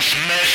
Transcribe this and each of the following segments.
transmission.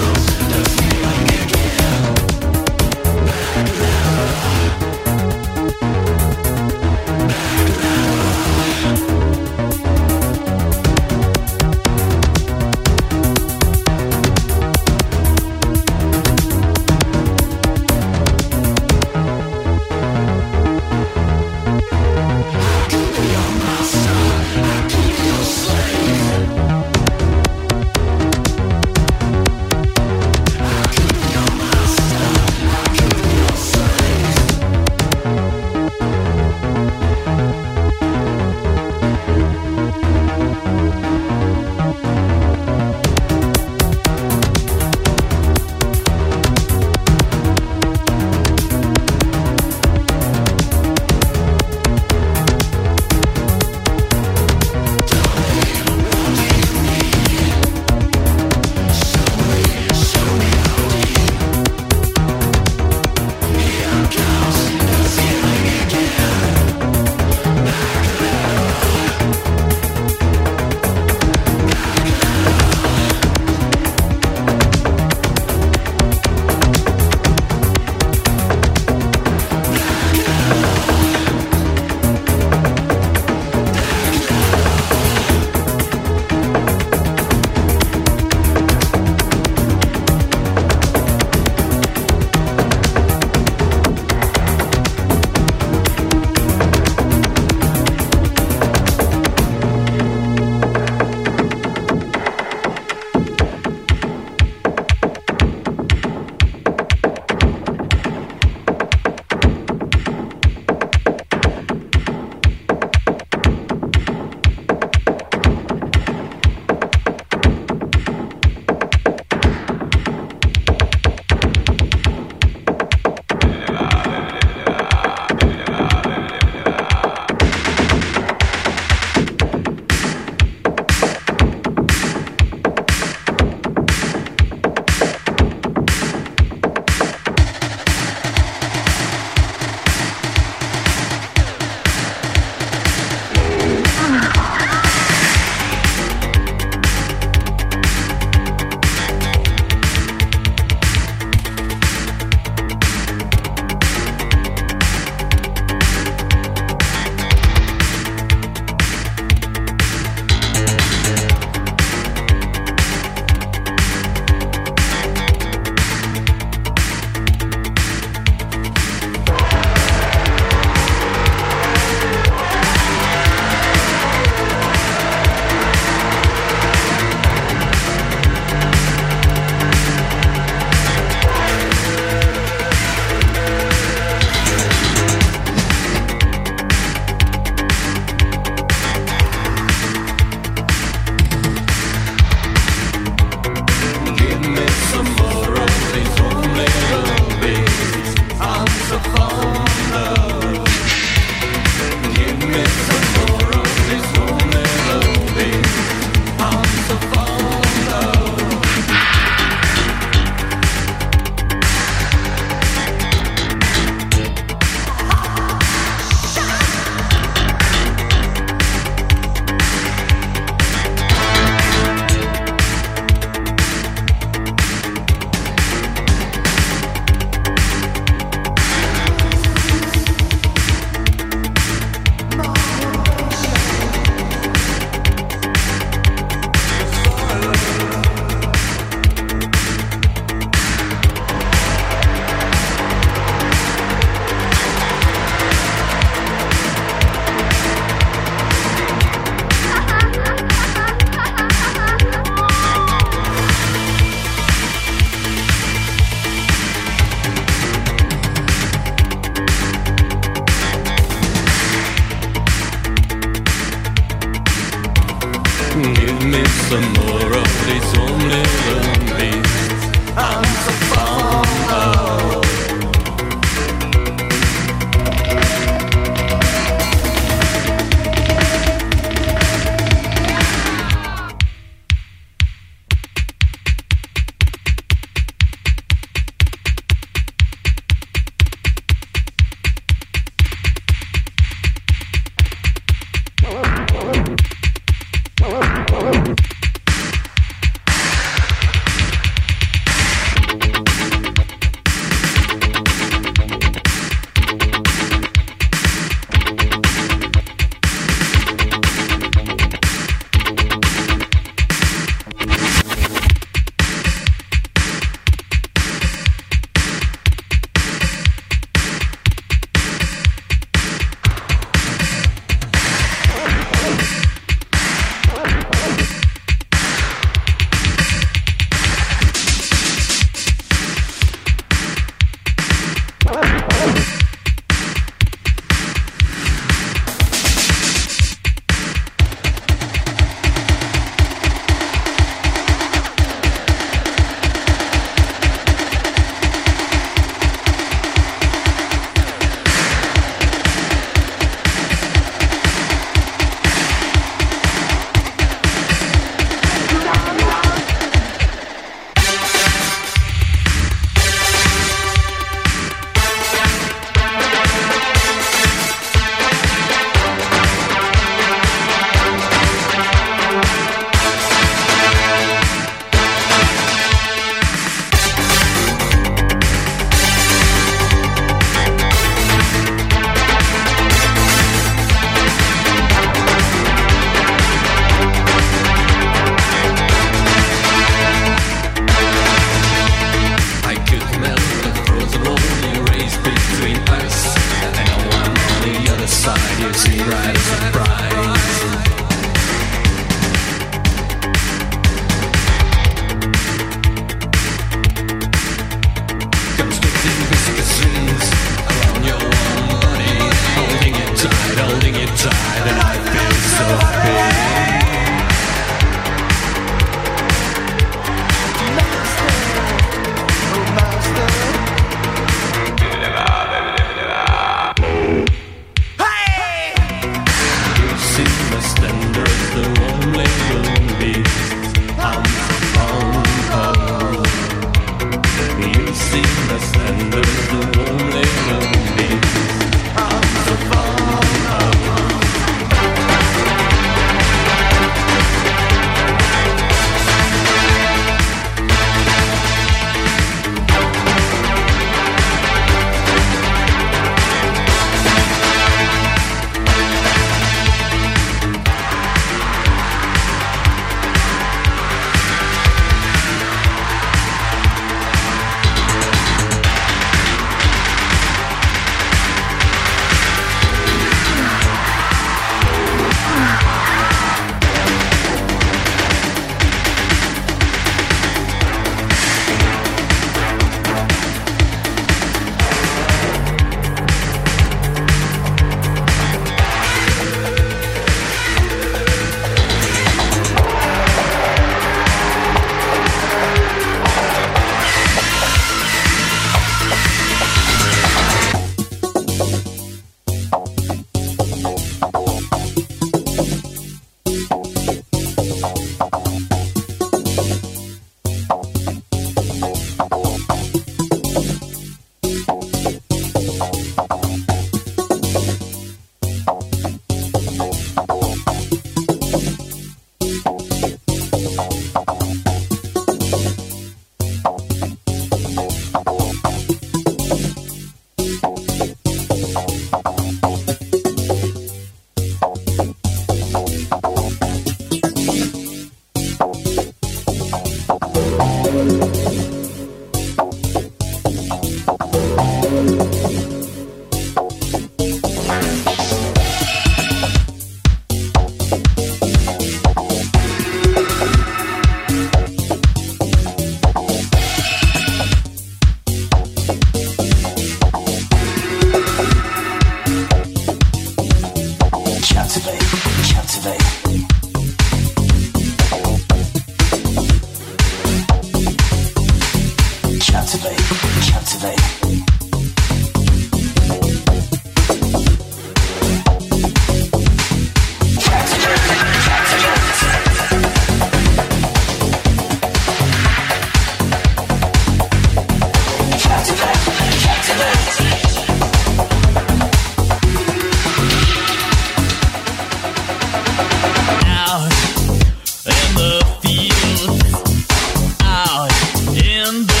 in the.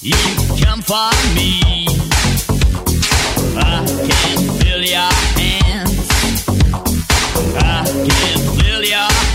You can find me. I can feel your hands. I can feel your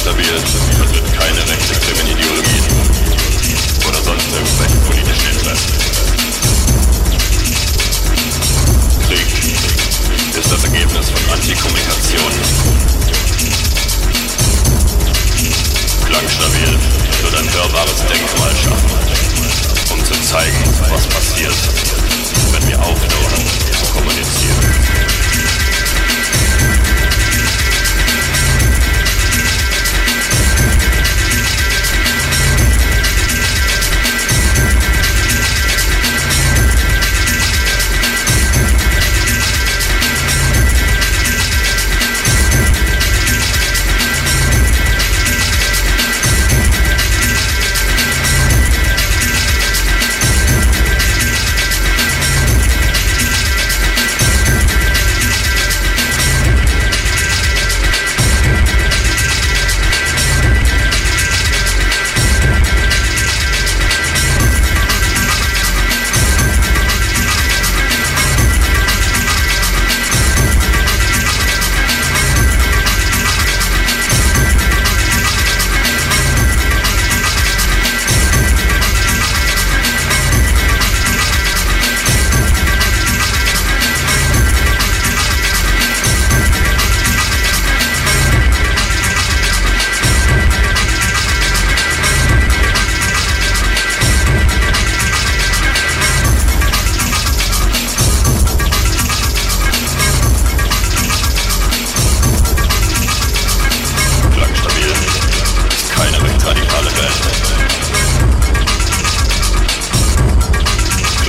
stabil und wird keine rechtsextremen Ideologien oder sonst irgendwelche politischen Interessen. Krieg ist das Ergebnis von Antikommunikation. Klangstabil wird ein hörbares Denkmal schaffen, um zu zeigen, was passiert, wenn wir aufhören zu kommunizieren.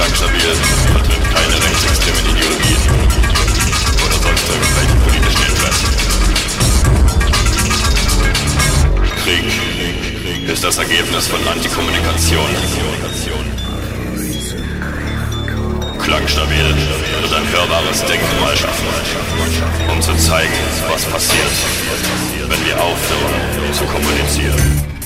Klangstabil vertritt keine rechtsextremen Ideologien oder sonst irgendwelche politischen Interessen. Krieg ist das Ergebnis von Antikommunikation. Klangstabil wird ein hörbares Denkmal schaffen, um zu zeigen, was passiert, wenn wir aufhören zu kommunizieren.